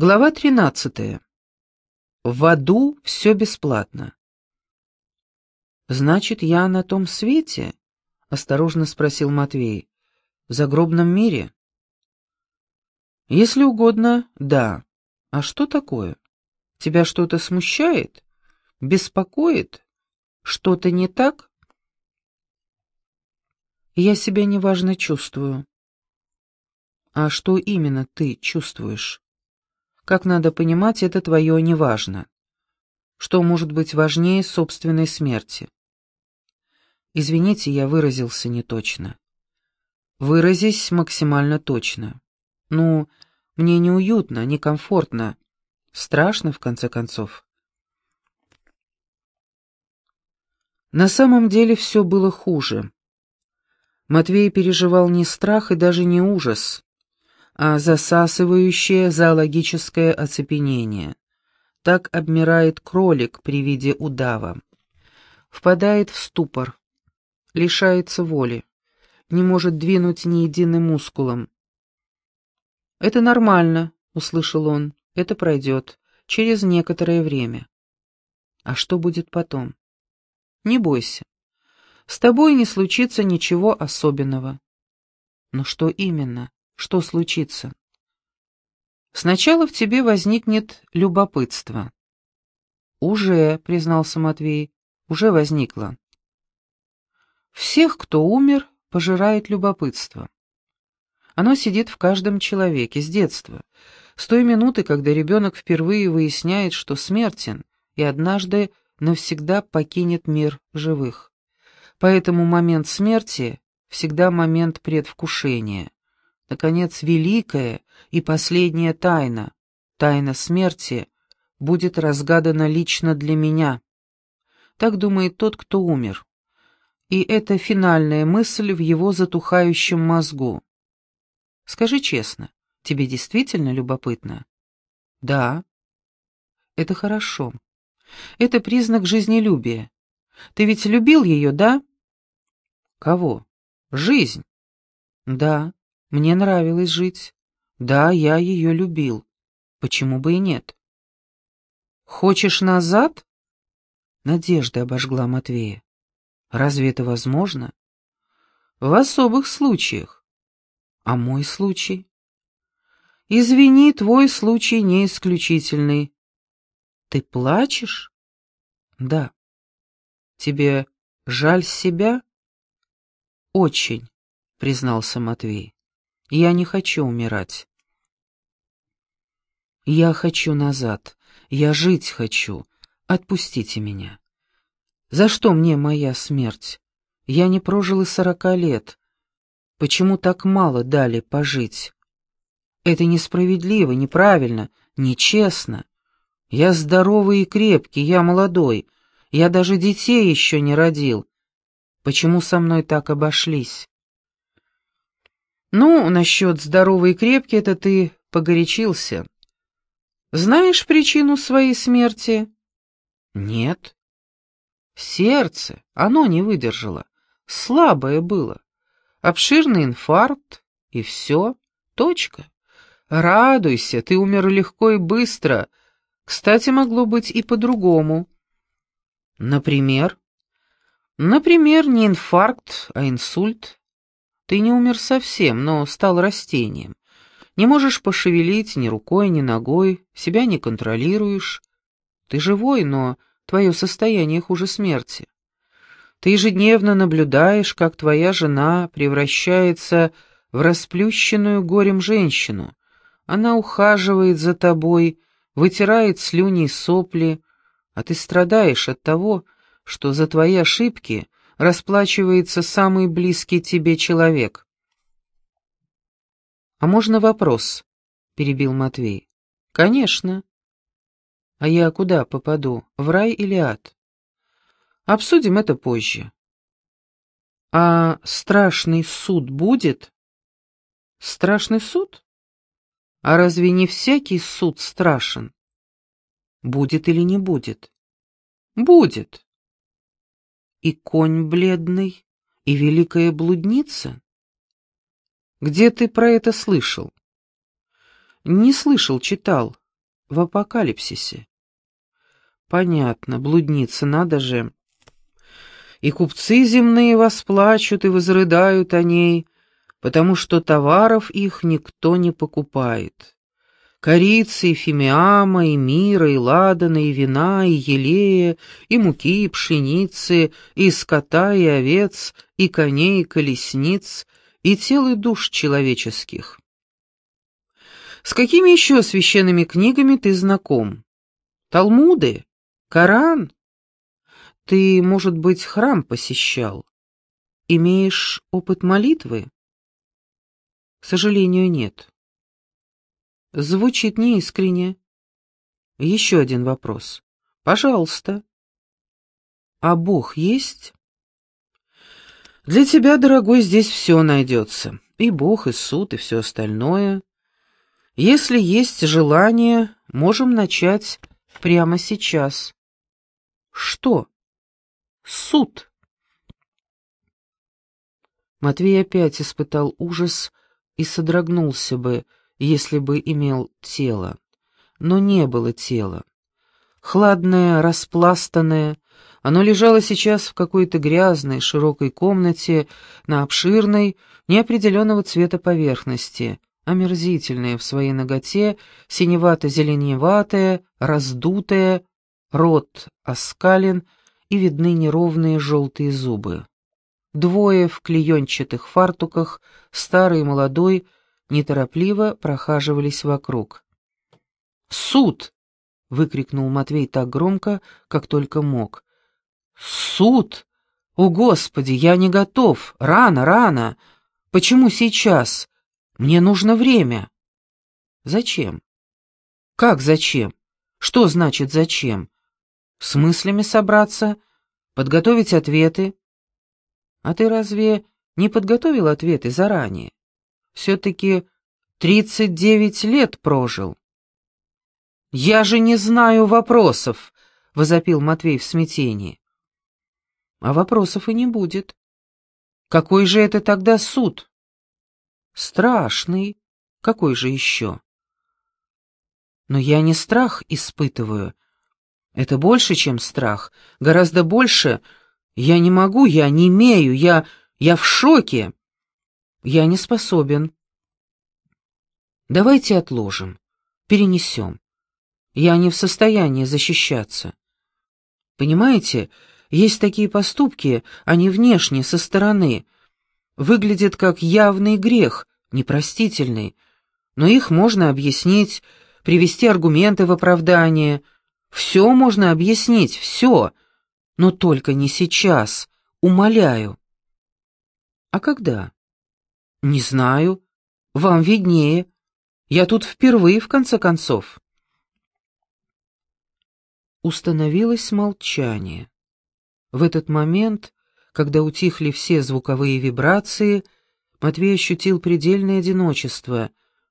Глава тринадцатая. В аду все бесплатно. «Значит, я на том свете?» — осторожно спросил Матвей. «В загробном мире?» «Если угодно, да. А что такое? Тебя что-то смущает? Беспокоит? Что-то не так?» «Я себя неважно чувствую». «А что именно ты чувствуешь?» Как надо понимать, это твое неважно. Что может быть важнее собственной смерти? Извините, я выразился неточно. Выразись максимально точно. Ну, мне неуютно, некомфортно. Страшно, в конце концов. На самом деле все было хуже. Матвей переживал не страх и даже не ужас, а засасывающее зоологическое оцепенение. Так обмирает кролик при виде удава. Впадает в ступор, лишается воли, не может двинуть ни единым мускулом. «Это нормально», — услышал он, — «это пройдет, через некоторое время». «А что будет потом?» «Не бойся. С тобой не случится ничего особенного». «Но что именно?» Что случится. Сначала в тебе возникнет любопытство. Уже, признался Матвей, уже возникло. Всех, кто умер, пожирает любопытство. Оно сидит в каждом человеке с детства, с той минуты, когда ребенок впервые выясняет, что смертен, и однажды навсегда покинет мир живых. Поэтому момент смерти всегда момент предвкушения. Наконец, великая и последняя тайна, тайна смерти, будет разгадана лично для меня. Так думает тот, кто умер. И это финальная мысль в его затухающем мозгу. Скажи честно, тебе действительно любопытно? Да. Это хорошо. Это признак жизнелюбия. Ты ведь любил ее, да? Кого? Жизнь. Да. Мне нравилось жить. Да, я ее любил. Почему бы и нет? Хочешь назад? Надежда обожгла Матвея. Разве это возможно? В особых случаях. А мой случай? Извини, твой случай не исключительный. Ты плачешь? Да. Тебе жаль себя? Очень, признался Матвей. Я не хочу умирать. Я хочу назад. Я жить хочу. Отпустите меня. За что мне моя смерть? Я не прожил и сорока лет. Почему так мало дали пожить? Это несправедливо, неправильно, нечестно. Я здоровый и крепкий, я молодой. Я даже детей еще не родил. Почему со мной так обошлись? Ну, насчет здоровый и крепкий это ты погорячился. Знаешь причину своей смерти? Нет. Сердце, оно не выдержало. Слабое было. Обширный инфаркт, и все. Точка. Радуйся, ты умер легко и быстро. Кстати, могло быть и по-другому. Например? Например, не инфаркт, а инсульт. Ты не умер совсем, но стал растением. Не можешь пошевелить ни рукой, ни ногой, себя не контролируешь. Ты живой, но твое состояние хуже смерти. Ты ежедневно наблюдаешь, как твоя жена превращается в расплющенную горем женщину. Она ухаживает за тобой, вытирает слюни и сопли, а ты страдаешь от того, что за твои ошибки расплачивается самый близкий тебе человек. «А можно вопрос?» — перебил Матвей. «Конечно. А я куда попаду, в рай или ад? Обсудим это позже. А страшный суд будет? Страшный суд? А разве не всякий суд страшен? Будет или не будет? Будет и конь бледный, и великая блудница? Где ты про это слышал? Не слышал, читал. в апокалипсисе. Понятно, блудница, надо же. И купцы земные восплачут и возрыдают о ней, потому что товаров их никто не покупает. Корицы, и фимиама, и мира, и ладана, и вина, и елея, и муки, и пшеницы, и скота, и овец, и коней, и колесниц, и тел и душ человеческих. С какими еще священными книгами ты знаком? Талмуды? Коран? Ты, может быть, храм посещал? Имеешь опыт молитвы? К сожалению, нет. Звучит неискренне. Еще один вопрос. Пожалуйста. А Бог есть? Для тебя, дорогой, здесь все найдется. И Бог, и суд, и все остальное. Если есть желание, можем начать прямо сейчас. Что? Суд. Матвей опять испытал ужас и содрогнулся бы, если бы имел тело. Но не было тела. Хладное, распластанное, оно лежало сейчас в какой-то грязной, широкой комнате на обширной, неопределенного цвета поверхности, омерзительное в своей ноготе, синевато-зеленеватое, раздутое, рот оскален и видны неровные желтые зубы. Двое в клеенчатых фартуках, старый и молодой, неторопливо прохаживались вокруг. «Суд!» — выкрикнул Матвей так громко, как только мог. «Суд! О, Господи, я не готов! Рано, рано! Почему сейчас? Мне нужно время!» «Зачем?» «Как зачем? Что значит зачем? С мыслями собраться? Подготовить ответы?» «А ты разве не подготовил ответы заранее?» Все-таки тридцать девять лет прожил. «Я же не знаю вопросов!» — возопил Матвей в смятении. «А вопросов и не будет. Какой же это тогда суд?» «Страшный. Какой же еще?» «Но я не страх испытываю. Это больше, чем страх. Гораздо больше. Я не могу, я не имею, я... я в шоке!» Я не способен. Давайте отложим, перенесем. Я не в состоянии защищаться. Понимаете, есть такие поступки, они внешне, со стороны, выглядят как явный грех, непростительный, но их можно объяснить, привести аргументы в оправдание. Все можно объяснить, все, но только не сейчас, умоляю. А когда? «Не знаю. Вам виднее. Я тут впервые, в конце концов». Установилось молчание. В этот момент, когда утихли все звуковые вибрации, Матвей ощутил предельное одиночество,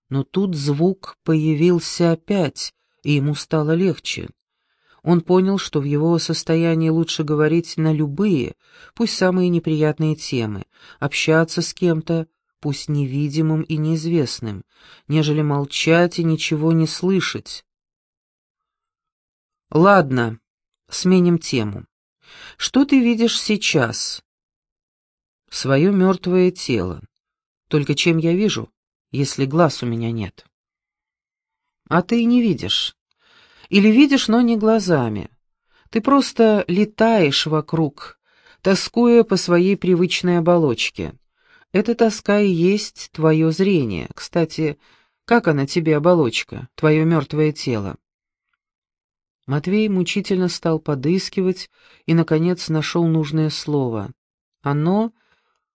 но тут звук появился опять, и ему стало легче. Он понял, что в его состоянии лучше говорить на любые, пусть самые неприятные темы, общаться с кем-то, пусть невидимым и неизвестным, нежели молчать и ничего не слышать. Ладно, сменим тему. Что ты видишь сейчас? Свое мертвое тело. Только чем я вижу, если глаз у меня нет? А ты не видишь. Или видишь, но не глазами. Ты просто летаешь вокруг, тоскуя по своей привычной оболочке. Эта тоска и есть твое зрение. Кстати, как она тебе, оболочка, твое мертвое тело?» Матвей мучительно стал подыскивать и, наконец, нашел нужное слово. «Оно...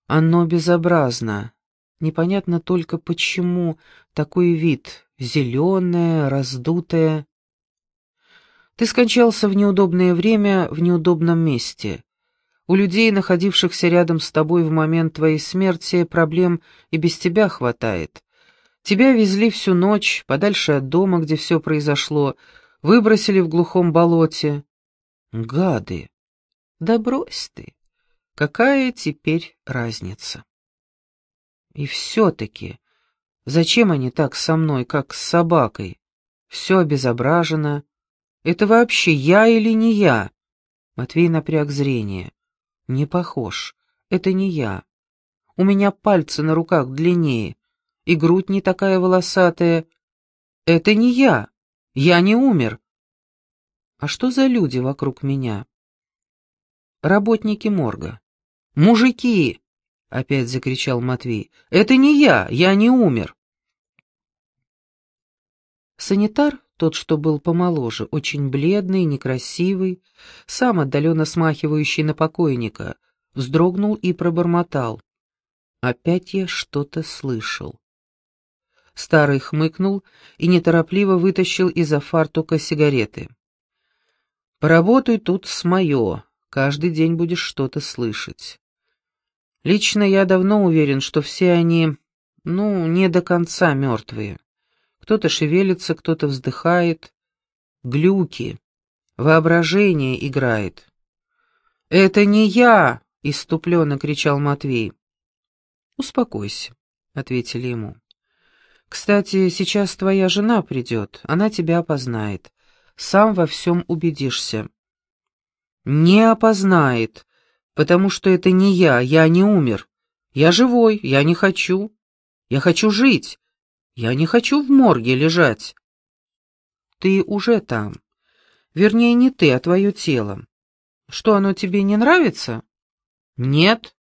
оно безобразно. Непонятно только, почему такой вид, зеленое, раздутое...» «Ты скончался в неудобное время в неудобном месте. У людей, находившихся рядом с тобой в момент твоей смерти, проблем и без тебя хватает. Тебя везли всю ночь, подальше от дома, где все произошло, выбросили в глухом болоте. Гады! Да брось ты! Какая теперь разница? И все-таки, зачем они так со мной, как с собакой? Все обезображено. Это вообще я или не я? Матвей напряг зрение. Не похож. Это не я. У меня пальцы на руках длиннее, и грудь не такая волосатая. Это не я. Я не умер. А что за люди вокруг меня? Работники морга. Мужики! Опять закричал Матвей. Это не я, я не умер. Санитар, тот, что был помоложе, очень бледный, некрасивый, сам отдаленно смахивающий на покойника, вздрогнул и пробормотал. Опять я что-то слышал. Старый хмыкнул и неторопливо вытащил из-за фартука сигареты. «Поработай тут с моё, каждый день будешь что-то слышать. Лично я давно уверен, что все они, ну, не до конца мертвые. Кто-то шевелится, кто-то вздыхает. Глюки. Воображение играет. «Это не я!» — иступленно кричал Матвей. «Успокойся», — ответили ему. «Кстати, сейчас твоя жена придет, она тебя опознает. Сам во всем убедишься». «Не опознает, потому что это не я, я не умер. Я живой, я не хочу. Я хочу жить, я не хочу в морге лежать. Ты уже там. Вернее, не ты, а твое тело. Что, оно тебе не нравится? Нет.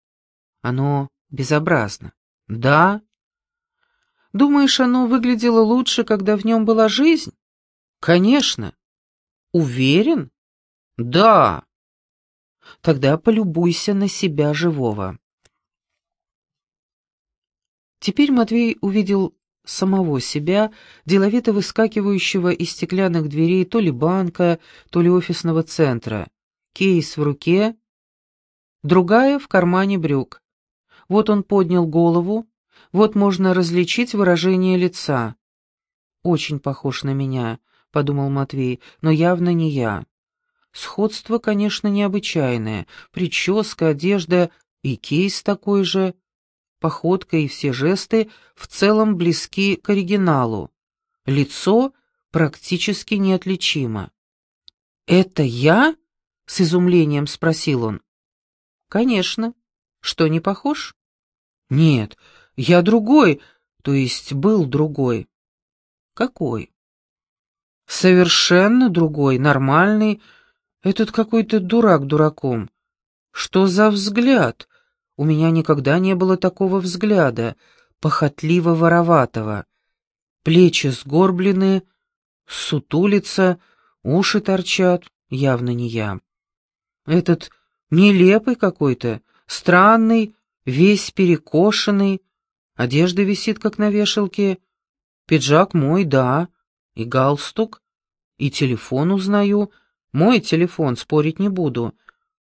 Оно безобразно. Да. Думаешь, оно выглядело лучше, когда в нем была жизнь? Конечно. Уверен? Да. Тогда полюбуйся на себя живого. Теперь Матвей увидел самого себя, деловито выскакивающего из стеклянных дверей то ли банка, то ли офисного центра. Кейс в руке, другая в кармане брюк. Вот он поднял голову, вот можно различить выражение лица. «Очень похож на меня», — подумал Матвей, — «но явно не я». Сходство, конечно, необычайное. Прическа, одежда и кейс такой же — походка и все жесты в целом близки к оригиналу. Лицо практически неотличимо. «Это я?» — с изумлением спросил он. «Конечно. Что, не похож?» «Нет, я другой, то есть был другой». «Какой?» «Совершенно другой, нормальный. Этот какой-то дурак дураком. Что за взгляд?» У меня никогда не было такого взгляда, похотливо-вороватого. Плечи сгорблены, сутулица, уши торчат, явно не я. Этот нелепый какой-то, странный, весь перекошенный, одежда висит, как на вешалке, пиджак мой, да, и галстук, и телефон узнаю, мой телефон, спорить не буду,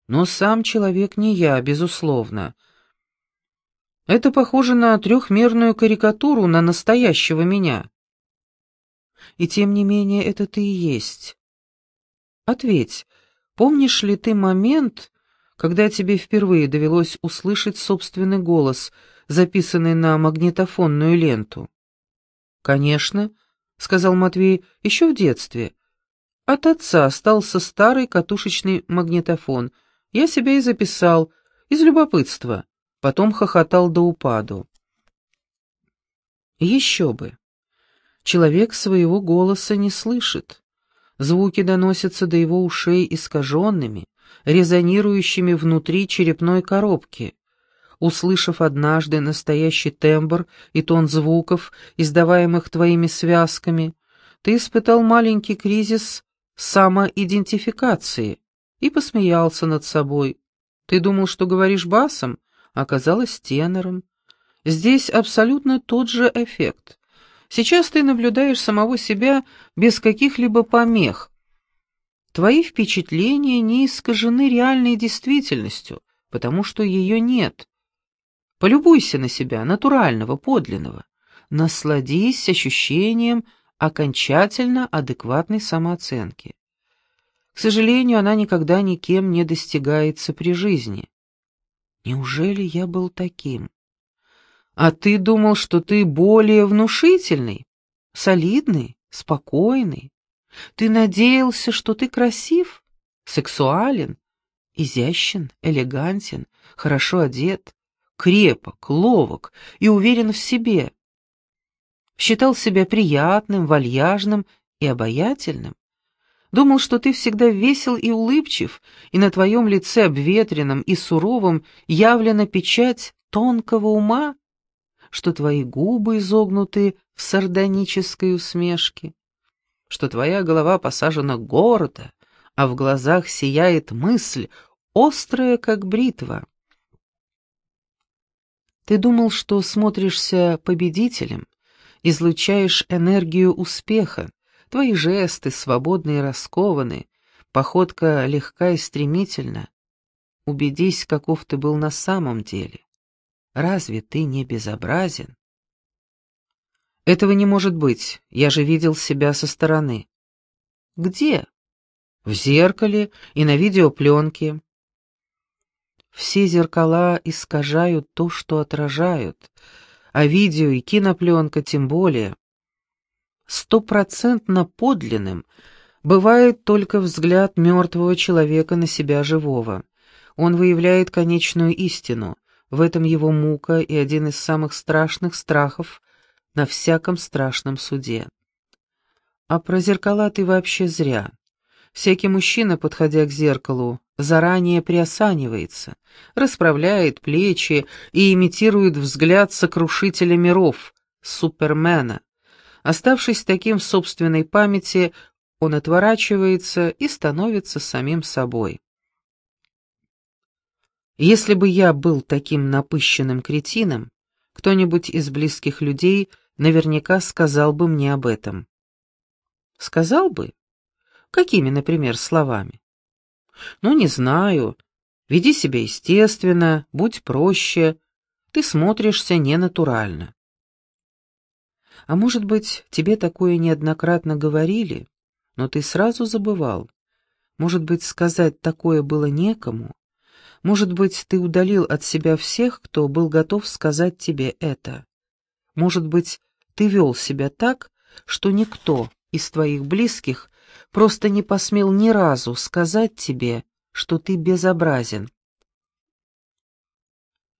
но сам человек не я, безусловно. Это похоже на трехмерную карикатуру на настоящего меня. И тем не менее это ты и есть. Ответь, помнишь ли ты момент, когда тебе впервые довелось услышать собственный голос, записанный на магнитофонную ленту? «Конечно», — сказал Матвей, — «еще в детстве. От отца остался старый катушечный магнитофон. Я себя и записал, из любопытства потом хохотал до упаду. Еще бы. Человек своего голоса не слышит. Звуки доносятся до его ушей искаженными, резонирующими внутри черепной коробки. Услышав однажды настоящий тембр и тон звуков, издаваемых твоими связками, ты испытал маленький кризис самоидентификации и посмеялся над собой. Ты думал, что говоришь басом, оказалась тенором. Здесь абсолютно тот же эффект. Сейчас ты наблюдаешь самого себя без каких-либо помех. Твои впечатления не искажены реальной действительностью, потому что ее нет. Полюбуйся на себя, натурального, подлинного. Насладись ощущением окончательно адекватной самооценки. К сожалению, она никогда никем не достигается при жизни. Неужели я был таким? А ты думал, что ты более внушительный, солидный, спокойный. Ты надеялся, что ты красив, сексуален, изящен, элегантен, хорошо одет, крепок, ловок и уверен в себе. Считал себя приятным, вальяжным и обаятельным. Думал, что ты всегда весел и улыбчив, и на твоем лице обветренном и суровом явлена печать тонкого ума, что твои губы изогнуты в сардонической усмешке, что твоя голова посажена гордо, а в глазах сияет мысль, острая, как бритва. Ты думал, что смотришься победителем, излучаешь энергию успеха, твои жесты свободны и раскованы, походка легка и стремительна. Убедись, каков ты был на самом деле. Разве ты не безобразен? Этого не может быть, я же видел себя со стороны. Где? В зеркале и на видеопленке. Все зеркала искажают то, что отражают, а видео и кинопленка тем более. Стопроцентно подлинным бывает только взгляд мертвого человека на себя живого. Он выявляет конечную истину, в этом его мука и один из самых страшных страхов на всяком страшном суде. А про зеркала ты вообще зря. Всякий мужчина, подходя к зеркалу, заранее приосанивается, расправляет плечи и имитирует взгляд сокрушителя миров, супермена. Оставшись таким в собственной памяти, он отворачивается и становится самим собой. Если бы я был таким напыщенным кретином, кто-нибудь из близких людей наверняка сказал бы мне об этом. Сказал бы? Какими, например, словами? Ну, не знаю. Веди себя естественно, будь проще. Ты смотришься ненатурально. А может быть, тебе такое неоднократно говорили, но ты сразу забывал. Может быть, сказать такое было некому? Может быть, ты удалил от себя всех, кто был готов сказать тебе это? Может быть, ты вел себя так, что никто из твоих близких просто не посмел ни разу сказать тебе, что ты безобразен.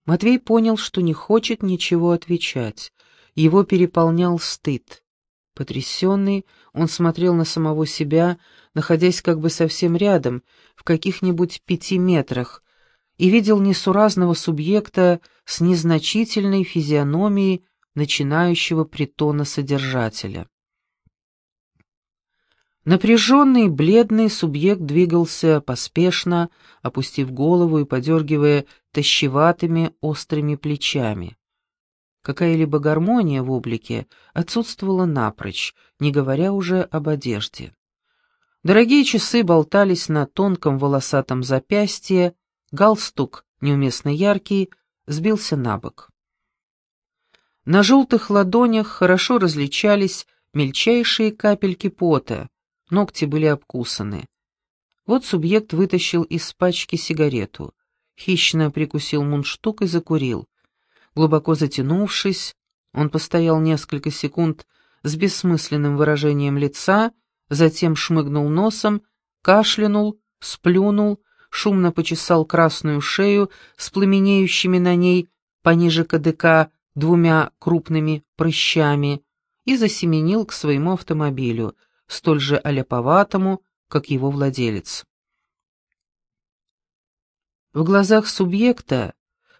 Матвей понял, что не хочет ничего отвечать. Его переполнял стыд. Потрясенный, он смотрел на самого себя, находясь как бы совсем рядом, в каких-нибудь пяти метрах, и видел несуразного субъекта с незначительной физиономией начинающего притона содержателя. Напряженный, бледный субъект двигался поспешно, опустив голову и подергивая тащеватыми острыми плечами. Какая-либо гармония в облике отсутствовала напрочь, не говоря уже об одежде. Дорогие часы болтались на тонком волосатом запястье, галстук, неуместно яркий, сбился на бок. На желтых ладонях хорошо различались мельчайшие капельки пота, ногти были обкусаны. Вот субъект вытащил из пачки сигарету, хищно прикусил мундштук и закурил. Глубоко затянувшись, он постоял несколько секунд с бессмысленным выражением лица, затем шмыгнул носом, кашлянул, сплюнул, шумно почесал красную шею с пламенеющими на ней пониже кадыка двумя крупными прыщами и засеменил к своему автомобилю — столь же аляповатому, как его владелец. В глазах субъекта,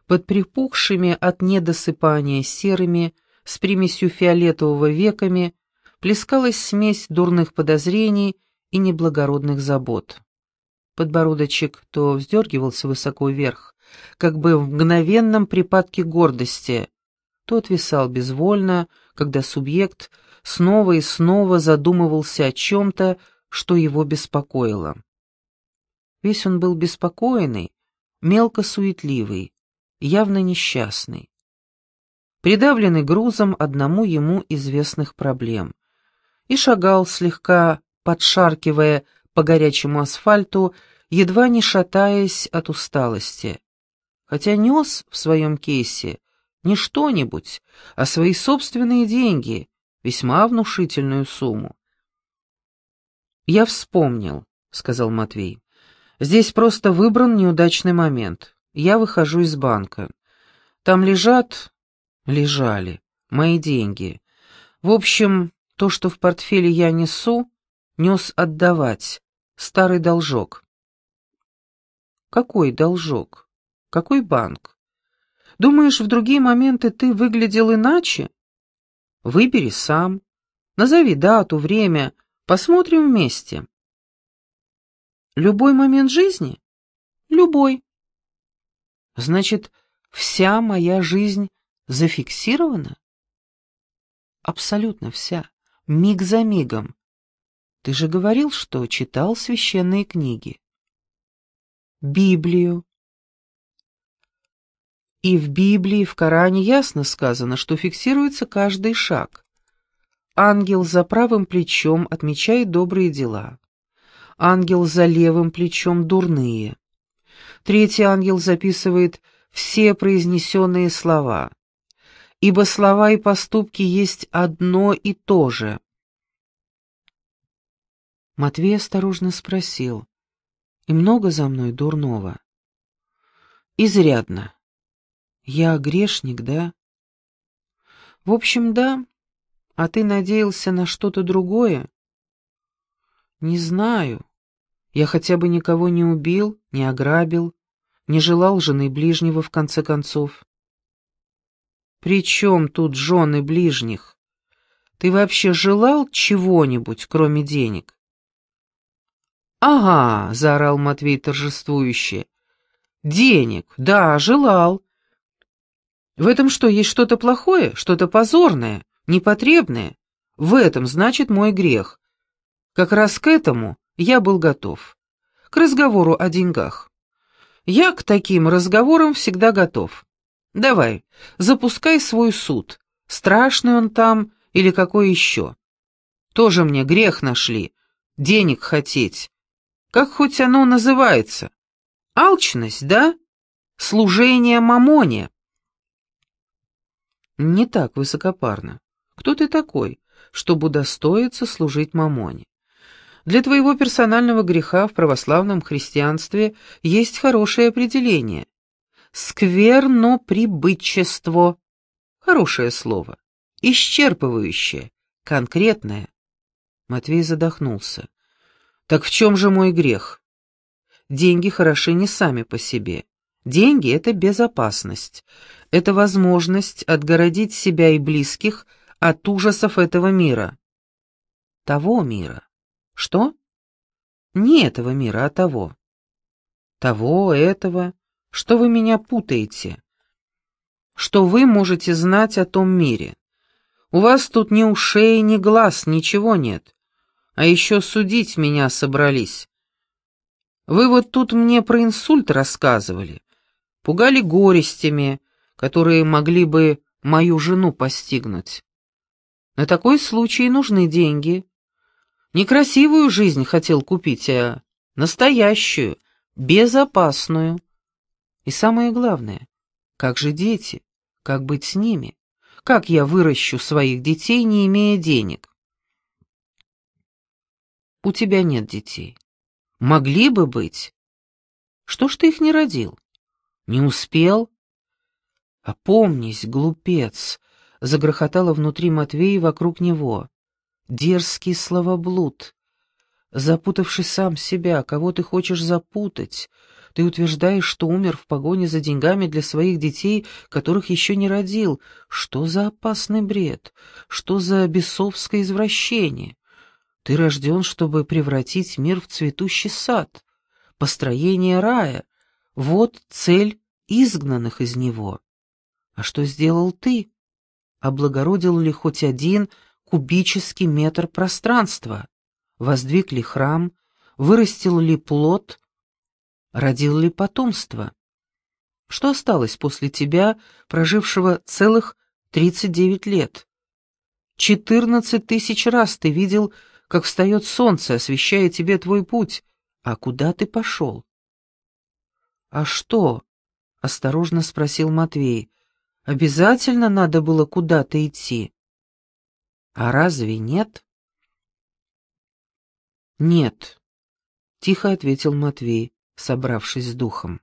под припухшими от недосыпания серыми, с примесью фиолетового веками, плескалась смесь дурных подозрений и неблагородных забот. Подбородочек то вздергивался высоко вверх, как бы в мгновенном припадке гордости, то отвисал безвольно, когда субъект снова и снова задумывался о чем-то, что его беспокоило. Весь он был беспокойный, мелко суетливый, явно несчастный. Придавленный грузом одному ему известных проблем. И шагал, слегка подшаркивая по горячему асфальту, едва не шатаясь от усталости. Хотя нес в своем кейсе не что-нибудь, а свои собственные деньги, весьма внушительную сумму. «Я вспомнил», — сказал Матвей. «Здесь просто выбран неудачный момент. Я выхожу из банка. Там лежат... лежали мои деньги. В общем, то, что в портфеле я несу, нес отдавать. Старый должок». «Какой должок? Какой банк? Думаешь, в другие моменты ты выглядел иначе? Выбери сам. Назови дату, время, посмотрим вместе. Любой момент жизни? Любой. Значит, вся моя жизнь зафиксирована? Абсолютно вся, миг за мигом. Ты же говорил, что читал священные книги. Библию. И в Библии, в Коране ясно сказано, что фиксируется каждый шаг. Ангел за правым плечом отмечает добрые дела. Ангел за левым плечом — дурные. Третий ангел записывает все произнесенные слова. Ибо слова и поступки есть одно и то же. Матвей осторожно спросил, «И много за мной дурного?» «Изрядно. Я грешник, да?» «В общем, да, а ты надеялся на что-то другое? Не знаю. Я хотя бы никого не убил, не ограбил, не желал жены ближнего, в конце концов. При чем тут жены ближних? Ты вообще желал чего-нибудь, кроме денег? «Ага», — заорал Матвей торжествующе. «Денег, да, желал. В этом что, есть что-то плохое, что-то позорное? непотребное, в этом значит мой грех. Как раз к этому я был готов. К разговору о деньгах. Я к таким разговорам всегда готов. Давай, запускай свой суд. Страшный он там или какой еще? Тоже мне грех нашли. Денег хотеть. Как хоть оно называется? Алчность, да? Служение мамоне. Не так высокопарно. Кто ты такой, чтобы удостоиться служить мамоне? Для твоего персонального греха в православном христианстве есть хорошее определение. Скверно-прибытчество. Хорошее слово. Исчерпывающее, конкретное. Матвей задохнулся. Так в чем же мой грех? Деньги хороши не сами по себе. Деньги — это безопасность. Это возможность отгородить себя и близких – от ужасов этого мира. Того мира. Что? Не этого мира, а того. Того, этого. Что вы меня путаете? Что вы можете знать о том мире? У вас тут ни ушей, ни глаз, ничего нет. А еще судить меня собрались. Вы вот тут мне про инсульт рассказывали. Пугали горестями, которые могли бы мою жену постигнуть. На такой случай нужны деньги. Некрасивую жизнь хотел купить, а настоящую, безопасную. И самое главное, как же дети? Как быть с ними? Как я выращу своих детей, не имея денег? У тебя нет детей. Могли бы быть. Что ж ты их не родил? Не успел? Опомнись, глупец, загрохотало внутри Матвея вокруг него. Дерзкий словоблуд. Запутавший сам себя, кого ты хочешь запутать? Ты утверждаешь, что умер в погоне за деньгами для своих детей, которых еще не родил. Что за опасный бред? Что за бесовское извращение? Ты рожден, чтобы превратить мир в цветущий сад. Построение рая. Вот цель изгнанных из него. А что сделал ты? облагородил ли хоть один кубический метр пространства, воздвиг ли храм, вырастил ли плод, родил ли потомство. Что осталось после тебя, прожившего целых тридцать девять лет? Четырнадцать тысяч раз ты видел, как встает солнце, освещая тебе твой путь, а куда ты пошел? — А что? — осторожно спросил Матвей. Обязательно надо было куда-то идти. А разве нет? «Нет», — тихо ответил Матвей, собравшись с духом.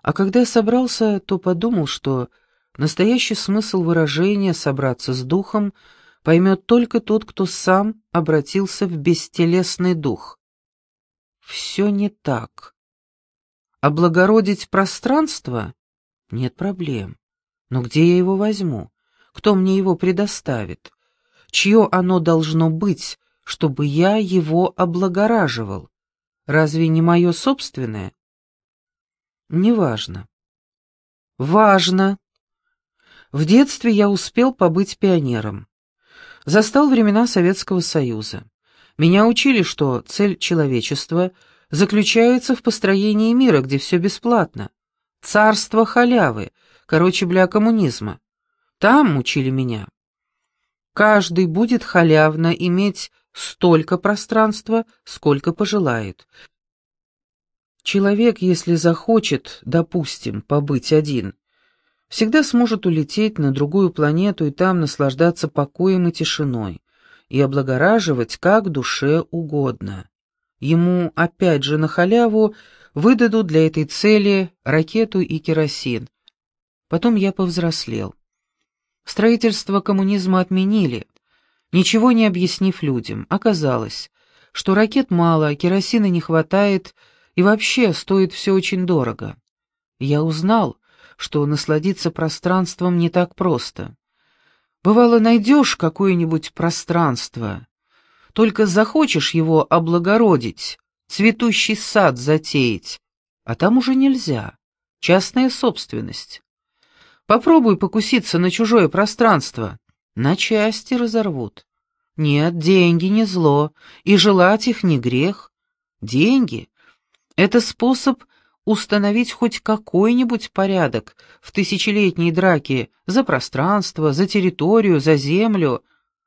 А когда собрался, то подумал, что настоящий смысл выражения «собраться с духом» поймет только тот, кто сам обратился в бестелесный дух. Все не так. Облагородить пространство? Нет проблем. Но где я его возьму? Кто мне его предоставит? Чье оно должно быть, чтобы я его облагораживал? Разве не мое собственное? Неважно. Важно. В детстве я успел побыть пионером. Застал времена Советского Союза. Меня учили, что цель человечества заключается в построении мира, где все бесплатно. Царство халявы, короче, бля, коммунизма. Там учили меня. Каждый будет халявно иметь столько пространства, сколько пожелает. Человек, если захочет, допустим, побыть один, всегда сможет улететь на другую планету и там наслаждаться покоем и тишиной, и облагораживать как душе угодно. Ему, опять же, на халяву выдадут для этой цели ракету и керосин. Потом я повзрослел. Строительство коммунизма отменили, ничего не объяснив людям. Оказалось, что ракет мало, керосина не хватает — и вообще стоит все очень дорого. Я узнал, что насладиться пространством не так просто. Бывало, найдешь какое-нибудь пространство, только захочешь его облагородить, цветущий сад затеять, а там уже нельзя, частная собственность. Попробуй покуситься на чужое пространство, на части разорвут. Нет, деньги не зло, и желать их не грех. Деньги это способ установить хоть какой-нибудь порядок в тысячелетней драке за пространство, за территорию, за землю.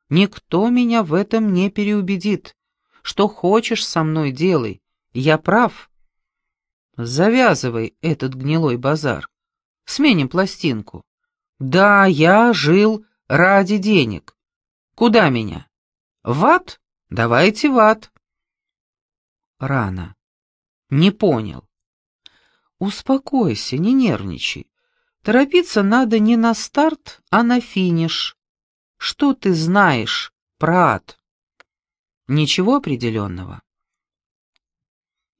Никто меня в этом не переубедит. Что хочешь со мной делай. Я прав. Завязывай этот гнилой базар. Сменим пластинку. Да, я жил ради денег. Куда меня? В ад? Давайте в ад. Рано. Не понял. Успокойся, не нервничай. Торопиться надо не на старт, а на финиш. Что ты знаешь про ад? Ничего определенного.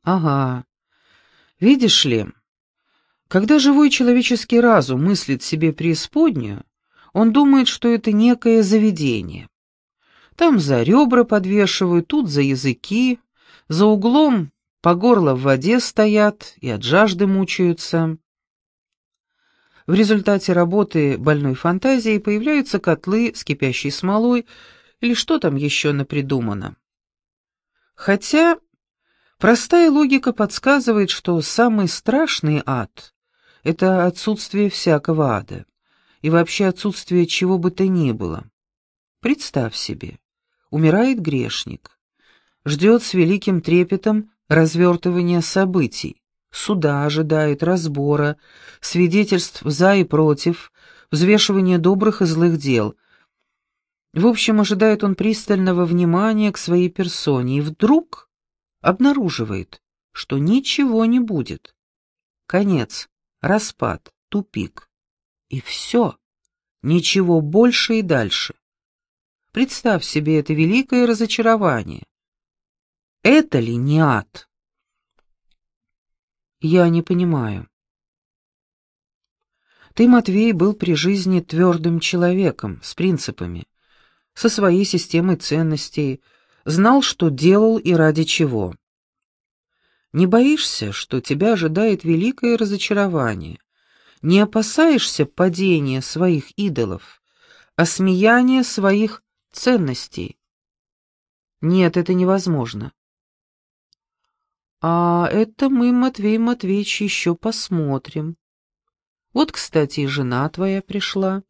Ага. Видишь ли, когда живой человеческий разум мыслит себе преисподнюю, он думает, что это некое заведение. Там за ребра подвешивают, тут за языки, за углом по горло в воде стоят и от жажды мучаются. В результате работы больной фантазии появляются котлы с кипящей смолой или что там еще напридумано. Хотя простая логика подсказывает, что самый страшный ад — это отсутствие всякого ада и вообще отсутствие чего бы то ни было. Представь себе, умирает грешник, ждет с великим трепетом развертывание событий. Суда ожидает разбора, свидетельств за и против, взвешивания добрых и злых дел. В общем, ожидает он пристального внимания к своей персоне и вдруг обнаруживает, что ничего не будет. Конец, распад, тупик. И все. Ничего больше и дальше. Представь себе это великое разочарование. Это ли не ад? Я не понимаю. Ты, Матвей, был при жизни твердым человеком, с принципами, со своей системой ценностей, знал, что делал и ради чего. Не боишься, что тебя ожидает великое разочарование? Не опасаешься падения своих идолов, осмеяния своих ценностей? Нет, это невозможно. А это мы, Матвей Матвеевич, еще посмотрим. Вот, кстати, и жена твоя пришла.